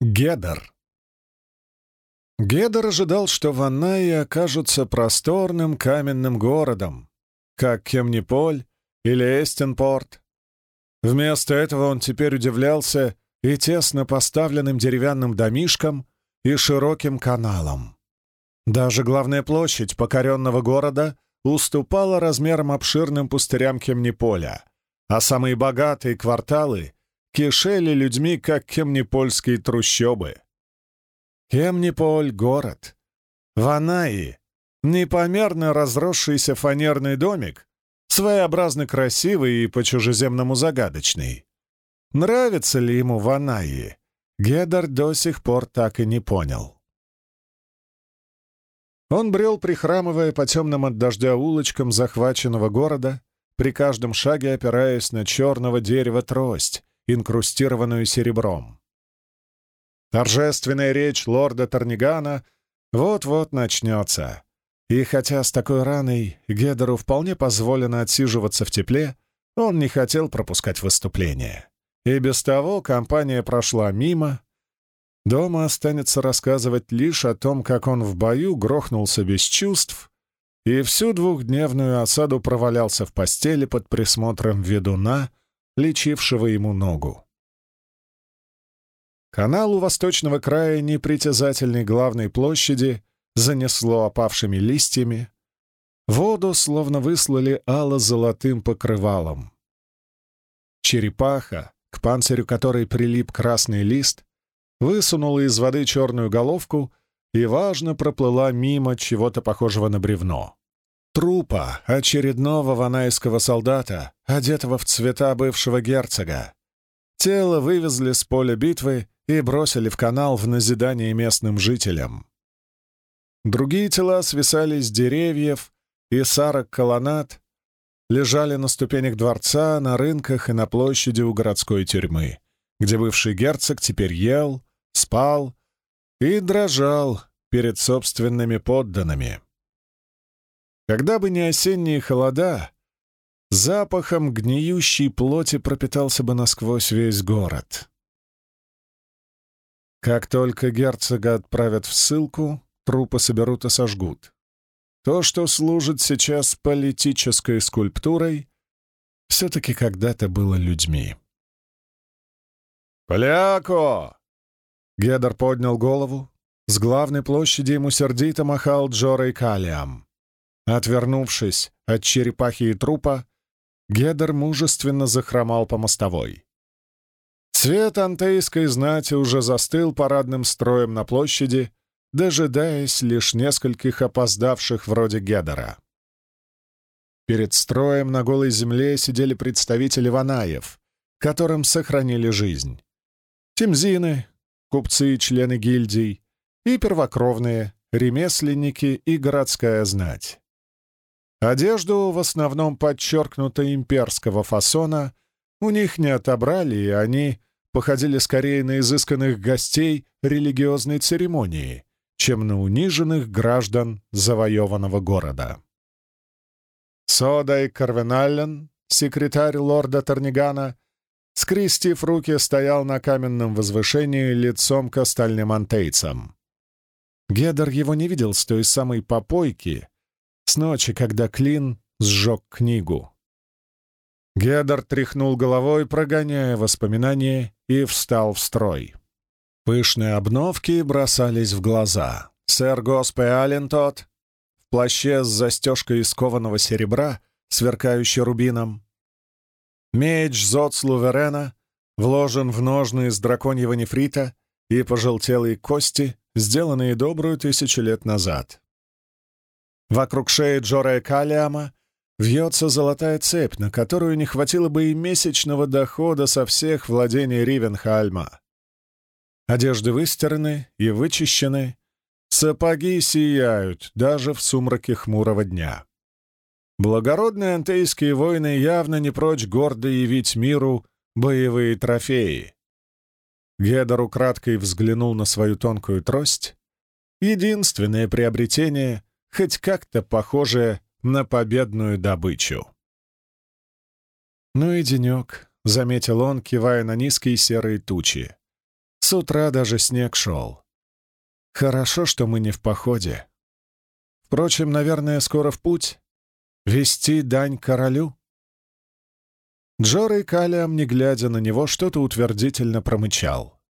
Гедер. Гедер ожидал, что Ваннаи окажутся просторным каменным городом, как Кемниполь или Эстенпорт. Вместо этого он теперь удивлялся и тесно поставленным деревянным домишкам, и широким каналом. Даже главная площадь покоренного города уступала размерам обширным пустырям Кемниполя, а самые богатые кварталы кишели людьми, как кемнипольские трущобы. Кемниполь — город. Ванаи — непомерно разросшийся фанерный домик, своеобразно красивый и по-чужеземному загадочный. Нравится ли ему Ванаи? Гедар до сих пор так и не понял. Он брел, прихрамывая по темным от дождя улочкам захваченного города, при каждом шаге опираясь на черного дерева трость, инкрустированную серебром. Торжественная речь лорда Торнигана вот-вот начнется. И хотя с такой раной Гедеру вполне позволено отсиживаться в тепле, он не хотел пропускать выступление. И без того компания прошла мимо. Дома останется рассказывать лишь о том, как он в бою грохнулся без чувств и всю двухдневную осаду провалялся в постели под присмотром ведуна, лечившего ему ногу. Канал у восточного края непритязательной главной площади занесло опавшими листьями. Воду словно выслали ало-золотым покрывалом. Черепаха, к панцирю которой прилип красный лист, высунула из воды черную головку и, важно, проплыла мимо чего-то похожего на бревно. Трупа очередного ванайского солдата, одетого в цвета бывшего герцога. Тело вывезли с поля битвы и бросили в канал в назидание местным жителям. Другие тела свисали с деревьев и сарок колоннад, лежали на ступенях дворца, на рынках и на площади у городской тюрьмы, где бывший герцог теперь ел, спал и дрожал перед собственными подданными. Когда бы не осенние холода, запахом гниющей плоти пропитался бы насквозь весь город. Как только герцога отправят в ссылку, трупы соберут и сожгут. То, что служит сейчас политической скульптурой, все-таки когда-то было людьми. «Поляко!» Гедер поднял голову. С главной площади ему сердито махал Джорой Калиам. Отвернувшись от черепахи и трупа, Гедер мужественно захромал по мостовой. Цвет антейской знати уже застыл парадным строем на площади, дожидаясь лишь нескольких опоздавших вроде Гедера. Перед строем на голой земле сидели представители Ванаев, которым сохранили жизнь. Темзины, купцы и члены гильдий, и первокровные, ремесленники и городская знать. Одежду, в основном подчеркнуто имперского фасона, у них не отобрали, и они походили скорее на изысканных гостей религиозной церемонии, чем на униженных граждан завоеванного города. Содай Карвеналлен, секретарь лорда Торнигана, скрестив руки, стоял на каменном возвышении лицом к остальным антейцам. Гедер его не видел с той самой попойки, с ночи, когда Клин сжег книгу. Гедер тряхнул головой, прогоняя воспоминания, и встал в строй. Пышные обновки бросались в глаза. Сэр Госпе Алентот в плаще с застежкой из кованого серебра, сверкающей рубином. Меч Зоцлу Верена вложен в ножны из драконьего нефрита и пожелтелые кости, сделанные добрую тысячу лет назад. Вокруг шеи Джора Калиама вьется золотая цепь, на которую не хватило бы и месячного дохода со всех владений Ривенхальма. Одежды выстираны и вычищены, сапоги сияют даже в сумраке хмурого дня. Благородные антейские воины явно не прочь гордо явить миру боевые трофеи. Гедор украдкой взглянул на свою тонкую трость. Единственное приобретение, хоть как-то похожее на победную добычу. «Ну и денек», — заметил он, кивая на низкие серые тучи. С утра даже снег шел. Хорошо, что мы не в походе. Впрочем, наверное, скоро в путь. Вести дань королю?» Джора и Калиам, не глядя на него, что-то утвердительно промычал.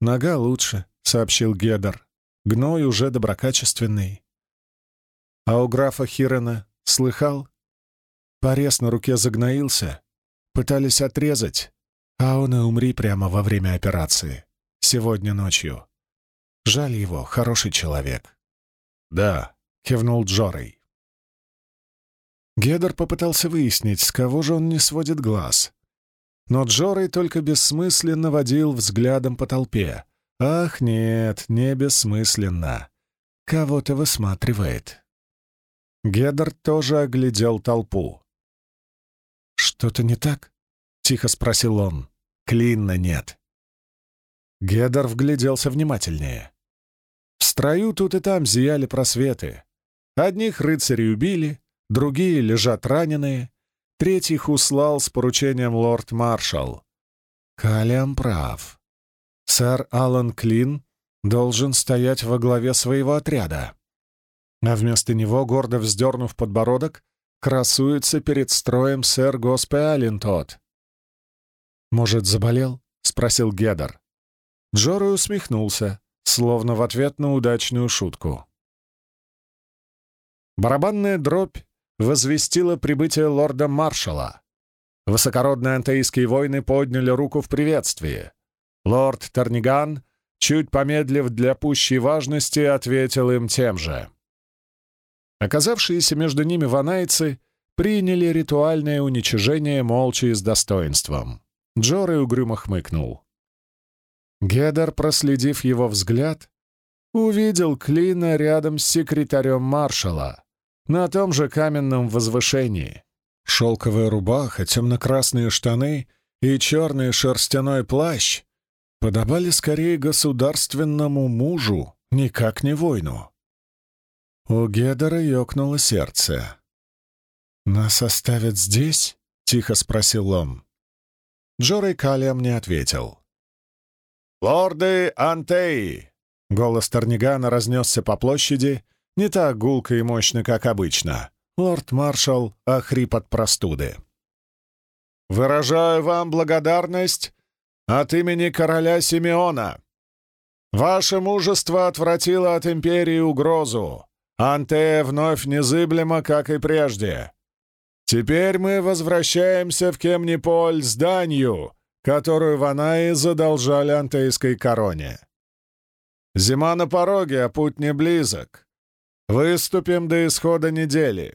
«Нога лучше», — сообщил Гедер. «Гной уже доброкачественный». «А у графа Хирена слыхал? Порез на руке загноился. Пытались отрезать, а он и умри прямо во время операции. Сегодня ночью. Жаль его, хороший человек». «Да», — кивнул Джорой. Гедер попытался выяснить, с кого же он не сводит глаз. Но Джорой только бессмысленно водил взглядом по толпе. Ах, нет, не бессмысленно. Кого-то высматривает. Гедер тоже оглядел толпу. «Что-то не так?» — тихо спросил он. «Клинна нет». Гедер вгляделся внимательнее. В строю тут и там зияли просветы. Одних рыцарей убили, другие лежат раненые, третьих услал с поручением лорд-маршал. Калиам прав. Сэр Алан Клин должен стоять во главе своего отряда. А вместо него, гордо вздернув подбородок, красуется перед строем сэр Госпе Аллентот. «Может, заболел?» — спросил Гедер. Джорой усмехнулся, словно в ответ на удачную шутку. Барабанная дробь возвестила прибытие лорда-маршала. Высокородные антеистские воины подняли руку в приветствии. Лорд Тарниган, чуть помедлив для пущей важности, ответил им тем же. Оказавшиеся между ними ванайцы приняли ритуальное уничижение молча и с достоинством. Джоры угрюмо хмыкнул. Гедер, проследив его взгляд, увидел Клина рядом с секретарем маршала на том же каменном возвышении. Шелковая рубаха, темно-красные штаны и черный шерстяной плащ подобали скорее государственному мужу, никак не воину. У Гедера ёкнуло сердце. «Нас оставят здесь?» — тихо спросил он. Джорей Калиам не ответил. «Лорды Антеи!» — голос Торнигана разнесся по площади, не так гулко и мощно, как обычно. Лорд-маршал охрип от простуды. «Выражаю вам благодарность от имени короля Симеона. Ваше мужество отвратило от империи угрозу. Антея вновь незыблема, как и прежде. Теперь мы возвращаемся в Кемниполь с данью, которую Ванаи задолжали антейской короне. Зима на пороге, а путь не близок. Выступим до исхода недели.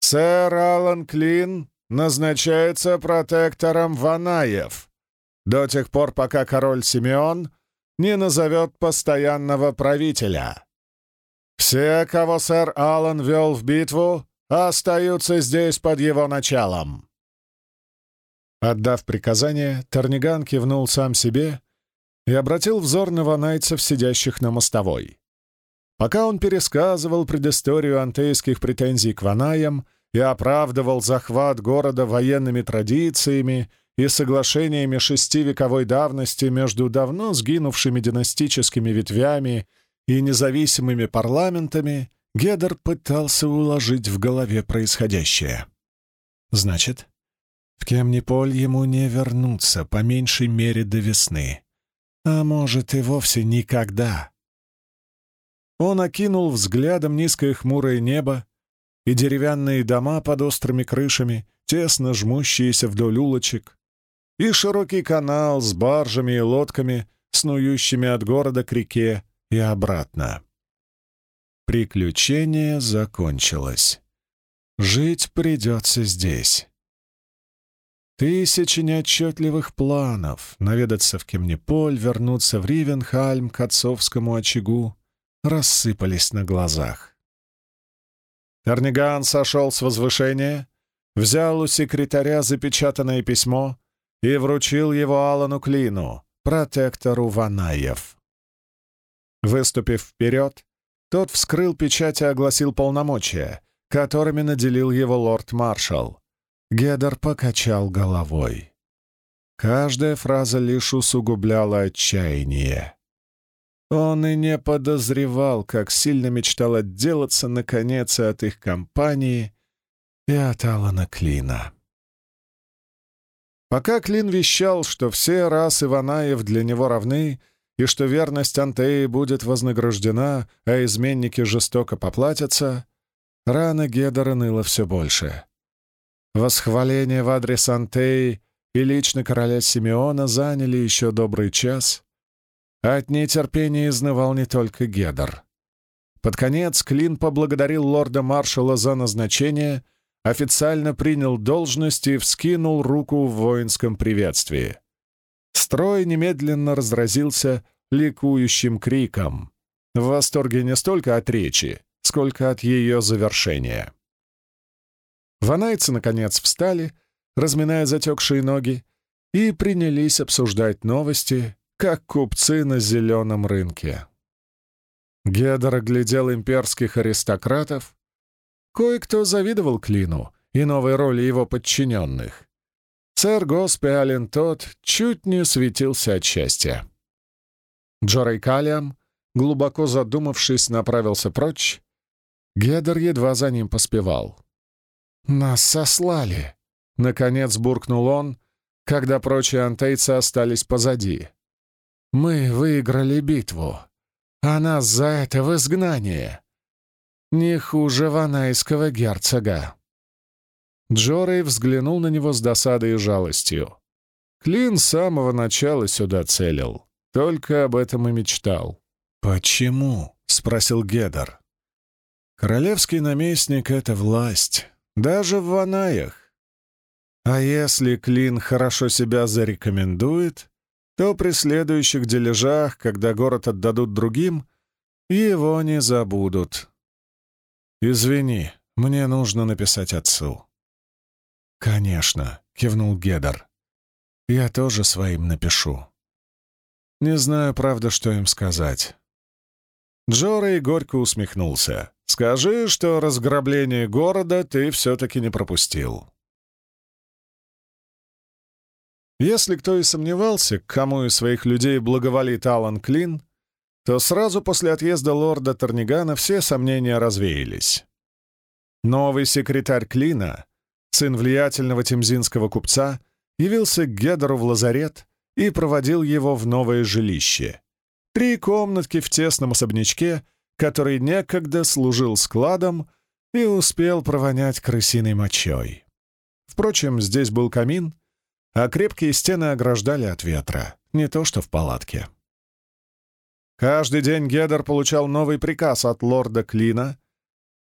Сэр Алан Клин назначается протектором Ванаев до тех пор, пока король Симеон не назовет постоянного правителя. Все, кого сэр Алан вел в битву, остаются здесь под его началом. Отдав приказание, Торниган кивнул сам себе и обратил взор на ванайцев, сидящих на мостовой. Пока он пересказывал предысторию антейских претензий к ванаям и оправдывал захват города военными традициями и соглашениями шестивековой давности между давно сгинувшими династическими ветвями и независимыми парламентами, Гедер пытался уложить в голове происходящее. Значит, в Кемниполь ему не вернуться, по меньшей мере, до весны. А может, и вовсе никогда. Он окинул взглядом низкое хмурое небо и деревянные дома под острыми крышами, тесно жмущиеся вдоль улочек, и широкий канал с баржами и лодками, снующими от города к реке и обратно. Приключение закончилось. Жить придется здесь. Тысячи неотчетливых планов — наведаться в Кемнеполь, вернуться в Ривенхальм к отцовскому очагу, рассыпались на глазах. Терниган сошел с возвышения, взял у секретаря запечатанное письмо и вручил его Алану Клину, протектору Ванаев. Выступив вперед, тот вскрыл печать и огласил полномочия, которыми наделил его лорд-маршал. Гедер покачал головой. Каждая фраза лишь усугубляла отчаяние. Он и не подозревал, как сильно мечтал отделаться, наконец, от их компании и от Алана Клина. Пока Клин вещал, что все расы Ванаев для него равны и что верность Антеи будет вознаграждена, а изменники жестоко поплатятся, рана Гедора ныла все больше. Восхваление в адрес Антеи и лично короля Симеона заняли еще добрый час, от нетерпения изнывал не только Гедер. Под конец Клин поблагодарил лорда-маршала за назначение, официально принял должность и вскинул руку в воинском приветствии. Строй немедленно разразился ликующим криком, в восторге не столько от речи, сколько от ее завершения. Ванайцы, наконец, встали, разминая затекшие ноги, и принялись обсуждать новости, как купцы на зеленом рынке. Гедор оглядел имперских аристократов. Кое-кто завидовал Клину и новой роли его подчиненных. Сэр Госпи Ален тот чуть не светился от счастья. Джорей Калиам, глубоко задумавшись, направился прочь. Гедор едва за ним поспевал. «Нас сослали!» — наконец буркнул он, когда прочие антейцы остались позади. Мы выиграли битву, а нас за это в изгнание. Не хуже ванайского герцога. Джорей взглянул на него с досадой и жалостью. Клин с самого начала сюда целил, только об этом и мечтал. «Почему?» — спросил Гедер. «Королевский наместник — это власть, даже в Ванаях. А если Клин хорошо себя зарекомендует, то при следующих дележах, когда город отдадут другим, его не забудут. «Извини, мне нужно написать отцу». «Конечно», — кивнул Гедер. «Я тоже своим напишу». Не знаю, правда, что им сказать. Джорей горько усмехнулся. «Скажи, что разграбление города ты все-таки не пропустил». Если кто и сомневался, к кому из своих людей благоволит Алан Клин, то сразу после отъезда лорда Торнигана все сомнения развеялись. Новый секретарь Клина, сын влиятельного темзинского купца, явился к Гедору в лазарет и проводил его в новое жилище. Три комнатки в тесном особнячке, который некогда служил складом и успел провонять крысиной мочой. Впрочем, здесь был камин — а крепкие стены ограждали от ветра, не то что в палатке. Каждый день Гедер получал новый приказ от лорда Клина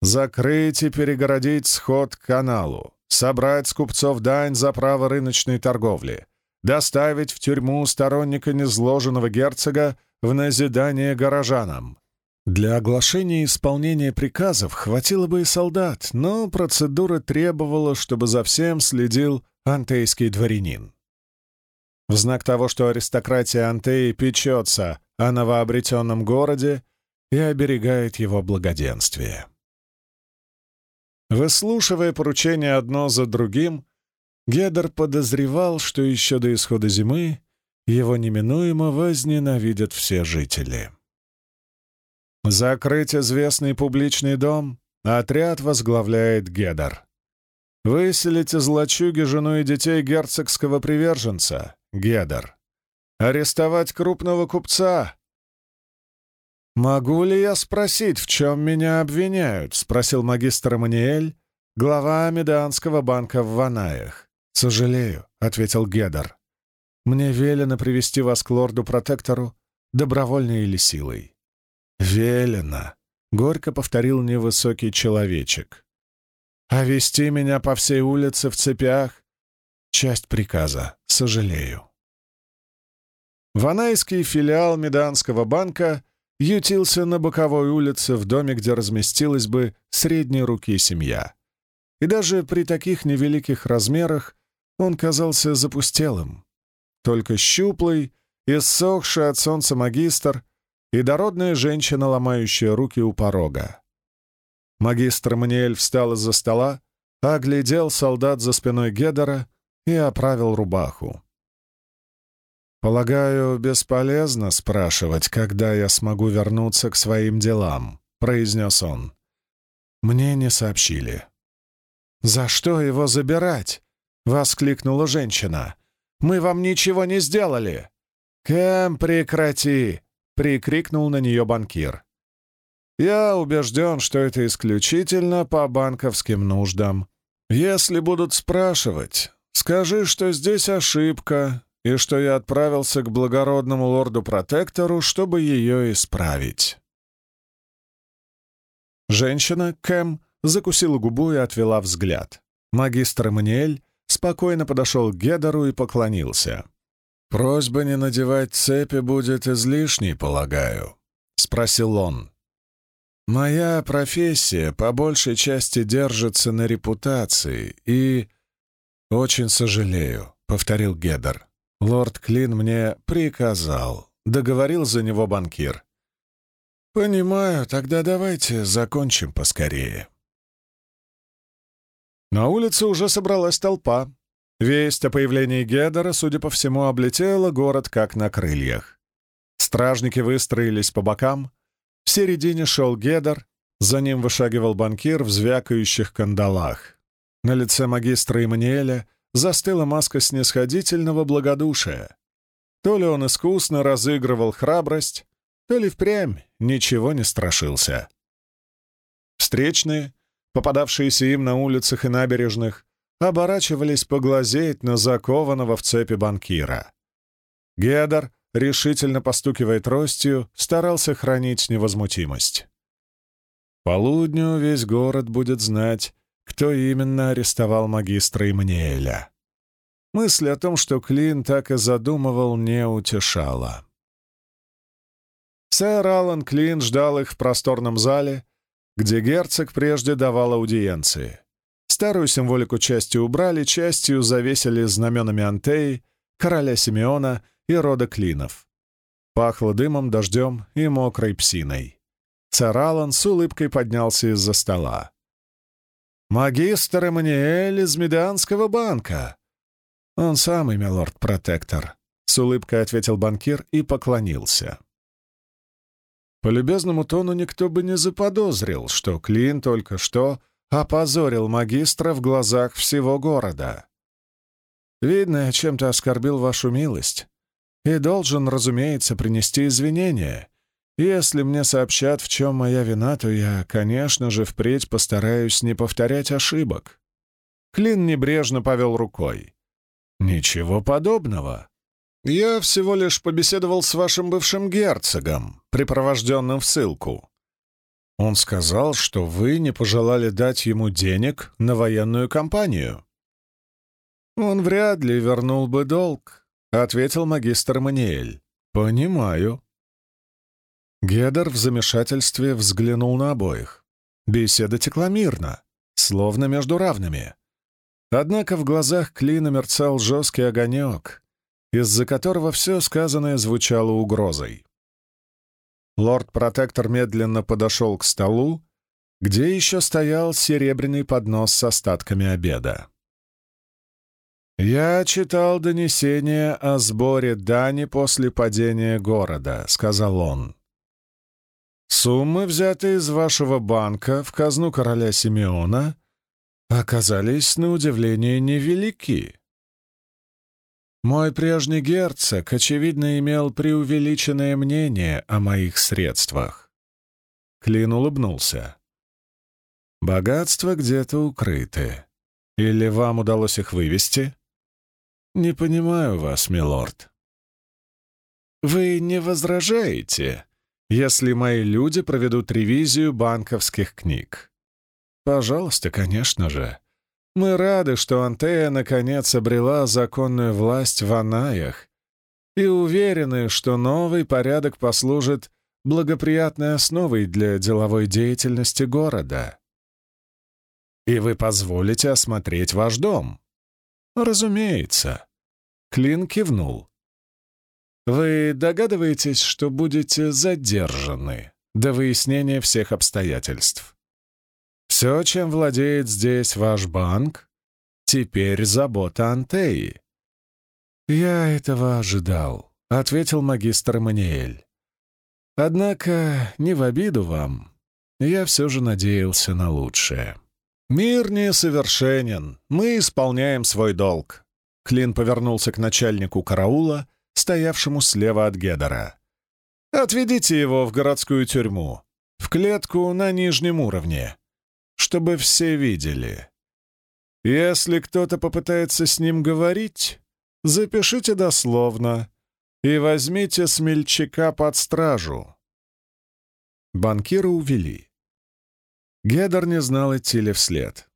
закрыть и перегородить сход к каналу, собрать с купцов дань за право рыночной торговли, доставить в тюрьму сторонника незложенного герцога в назидание горожанам. Для оглашения исполнения приказов хватило бы и солдат, но процедура требовала, чтобы за всем следил антейский дворянин. В знак того, что аристократия Антеи печется о новообретенном городе и оберегает его благоденствие. Выслушивая поручения одно за другим, Гедер подозревал, что еще до исхода зимы его неминуемо возненавидят все жители. Закрыть известный публичный дом отряд возглавляет Гедер. Выселить из лачуги жену и детей герцогского приверженца, Гедер. Арестовать крупного купца. «Могу ли я спросить, в чем меня обвиняют?» — спросил магистр Маниэль, глава Амиданского банка в Ванаях. «Сожалею», — ответил Гедер. «Мне велено привести вас к лорду-протектору, добровольно или силой». «Велено», — горько повторил невысокий человечек. А вести меня по всей улице в цепях — часть приказа, сожалею. Ванайский филиал Меданского банка ютился на боковой улице в доме, где разместилась бы средней руки семья. И даже при таких невеликих размерах он казался запустелым. Только щуплый, иссохший от солнца магистр и дородная женщина, ломающая руки у порога. Магистр Маниэль встал из-за стола, оглядел солдат за спиной Гедера и оправил рубаху. «Полагаю, бесполезно спрашивать, когда я смогу вернуться к своим делам», — произнес он. «Мне не сообщили». «За что его забирать?» — воскликнула женщина. «Мы вам ничего не сделали!» «Кэм, прекрати!» — прикрикнул на нее банкир. «Я убежден, что это исключительно по банковским нуждам. Если будут спрашивать, скажи, что здесь ошибка, и что я отправился к благородному лорду-протектору, чтобы ее исправить». Женщина, Кэм, закусила губу и отвела взгляд. Магистр Маниэль спокойно подошел к Гедору и поклонился. «Просьба не надевать цепи будет излишней, полагаю», — спросил он. «Моя профессия по большей части держится на репутации и...» «Очень сожалею», — повторил Гедер. «Лорд Клин мне приказал», — договорил за него банкир. «Понимаю, тогда давайте закончим поскорее». На улице уже собралась толпа. Весть о появлении Гедера, судя по всему, облетела город как на крыльях. Стражники выстроились по бокам. В середине шел Гедер, за ним вышагивал банкир в звякающих кандалах. На лице магистра Эммануэля застыла маска снисходительного благодушия. То ли он искусно разыгрывал храбрость, то ли впрямь ничего не страшился. Встречные, попадавшиеся им на улицах и набережных, оборачивались поглазеть на закованного в цепи банкира. Гедер, решительно постукивая тростью, старался хранить невозмутимость. Полудню весь город будет знать, кто именно арестовал магистра Иманиэля. Мысль о том, что Клин так и задумывал, не утешала. Сэр Аллан Клин ждал их в просторном зале, где герцог прежде давал аудиенции. Старую символику частью убрали, частью завесили знаменами Антеи, короля Симеона и рода Клинов. Пахло дымом, дождем и мокрой псиной. Цар Аллан с улыбкой поднялся из-за стола. «Магистр Эммануэль из Медианского банка!» «Он самый, милорд-протектор», — с улыбкой ответил банкир и поклонился. По любезному тону никто бы не заподозрил, что Клин только что опозорил магистра в глазах всего города. Видно, чем-то оскорбил вашу милость и должен, разумеется, принести извинения. Если мне сообщат, в чем моя вина, то я, конечно же, впредь постараюсь не повторять ошибок. Клин небрежно повел рукой. «Ничего подобного. «Я всего лишь побеседовал с вашим бывшим герцогом, припровожденным в ссылку. Он сказал, что вы не пожелали дать ему денег на военную кампанию». «Он вряд ли вернул бы долг», — ответил магистр Маниэль. «Понимаю». Гедер в замешательстве взглянул на обоих. Беседа текла мирно, словно между равными. Однако в глазах Клина мерцал жесткий огонек, из-за которого все сказанное звучало угрозой. Лорд-протектор медленно подошел к столу, где еще стоял серебряный поднос с остатками обеда. «Я читал донесение о сборе дани после падения города», — сказал он. «Суммы, взятые из вашего банка в казну короля Симеона, оказались, на удивление, невелики. Мой прежний герцог, очевидно, имел преувеличенное мнение о моих средствах. Клин улыбнулся. Богатства где-то укрыты. Или вам удалось их вывести? Не понимаю вас, милорд. Вы не возражаете, если мои люди проведут ревизию банковских книг? Пожалуйста, конечно же. Мы рады, что Антея наконец обрела законную власть в Анаях и уверены, что новый порядок послужит благоприятной основой для деловой деятельности города. И вы позволите осмотреть ваш дом? Разумеется. Клин кивнул. Вы догадываетесь, что будете задержаны до выяснения всех обстоятельств? Все, чем владеет здесь ваш банк, теперь забота Антеи. Я этого ожидал. — ответил магистр Маниэль. «Однако, не в обиду вам, я все же надеялся на лучшее. Мир несовершенен, мы исполняем свой долг». Клин повернулся к начальнику караула, стоявшему слева от Гедера. «Отведите его в городскую тюрьму, в клетку на нижнем уровне, чтобы все видели. Если кто-то попытается с ним говорить, запишите дословно и возьмите смельчака под стражу». Банкира увели. Гедер не знал, идти ли вслед.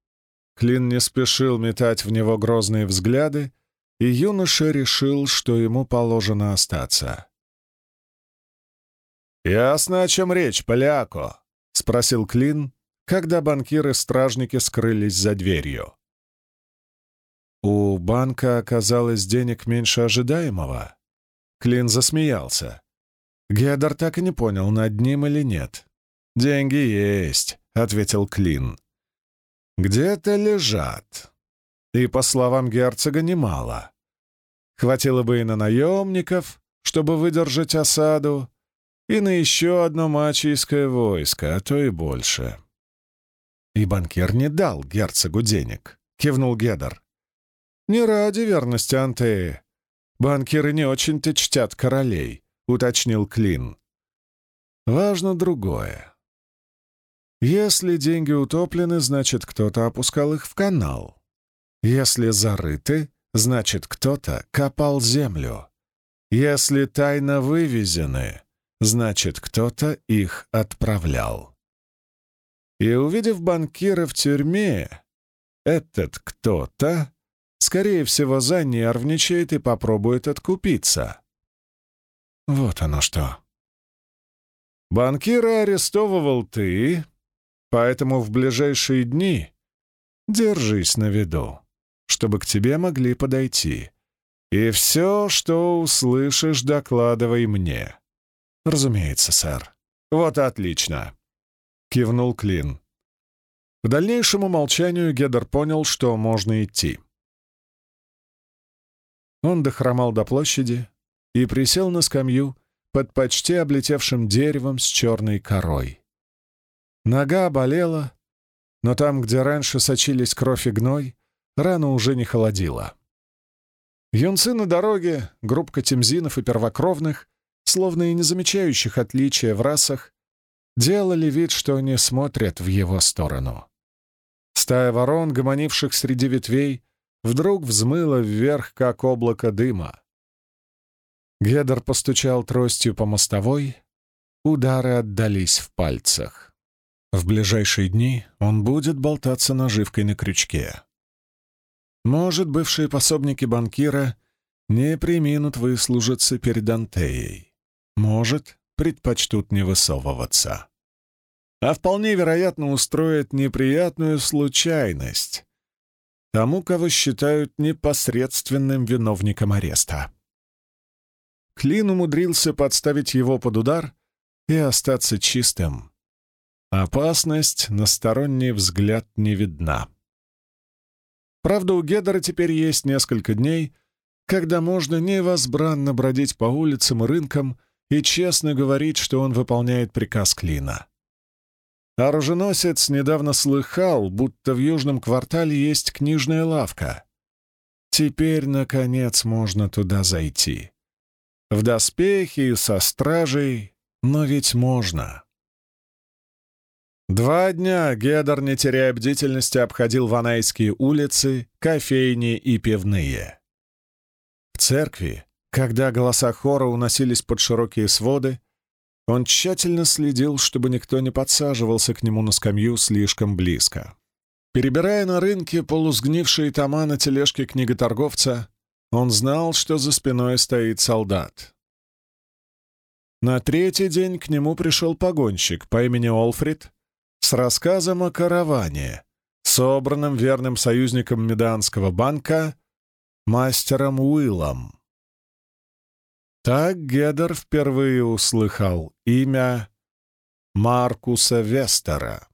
Клин не спешил метать в него грозные взгляды, и юноша решил, что ему положено остаться. «Ясно, о чем речь, Поляко?» — спросил Клин, когда банкиры-стражники скрылись за дверью. У банка оказалось денег меньше ожидаемого. Клин засмеялся. Гедор так и не понял, над ним или нет. «Деньги есть», — ответил Клин. «Где-то лежат. И, по словам герцога, немало. Хватило бы и на наемников, чтобы выдержать осаду, и на еще одно мачийское войско, а то и больше». «И банкир не дал герцогу денег», — кивнул Гедор. «Не ради верности Антеи. Банкиры не очень-то чтят королей», — уточнил Клин. «Важно другое. Если деньги утоплены, значит, кто-то опускал их в канал. Если зарыты, значит, кто-то копал землю. Если тайно вывезены, значит, кто-то их отправлял. И увидев банкира в тюрьме, этот кто-то скорее всего, занервничает и попробует откупиться. Вот оно что. Банкира арестовывал ты, поэтому в ближайшие дни держись на виду, чтобы к тебе могли подойти. И все, что услышишь, докладывай мне. Разумеется, сэр. Вот отлично. Кивнул Клин. К дальнейшему молчанию Гедер понял, что можно идти. Он дохромал до площади и присел на скамью под почти облетевшим деревом с черной корой. Нога болела, но там, где раньше сочились кровь и гной, рана уже не холодила. Юнцы на дороге, группка темзинов и первокровных, словно и не замечающих отличия в расах, делали вид, что они смотрят в его сторону. Стая ворон, гомонивших среди ветвей, вдруг взмыло вверх, как облако дыма. Гедер постучал тростью по мостовой, удары отдались в пальцах. В ближайшие дни он будет болтаться наживкой на крючке. Может, бывшие пособники банкира не приминут выслужиться перед Антеей. Может, предпочтут не высовываться. А вполне вероятно устроят неприятную случайность, тому, кого считают непосредственным виновником ареста. Клин умудрился подставить его под удар и остаться чистым. Опасность на сторонний взгляд не видна. Правда, у Гедера теперь есть несколько дней, когда можно невозбранно бродить по улицам и рынкам и честно говорить, что он выполняет приказ Клина. Оруженосец недавно слыхал, будто в южном квартале есть книжная лавка. Теперь, наконец, можно туда зайти. В доспехи, со стражей, но ведь можно. Два дня Гедор, не теряя бдительности, обходил ванайские улицы, кофейни и пивные. В церкви, когда голоса хора уносились под широкие своды, он тщательно следил, чтобы никто не подсаживался к нему на скамью слишком близко. Перебирая на рынке полусгнившие тома на тележке книготорговца, он знал, что за спиной стоит солдат. На третий день к нему пришел погонщик по имени Олфрид с рассказом о караване, собранном верным союзником Меданского банка, мастером Уиллом. Так Гедер впервые услыхал имя Маркуса Вестера.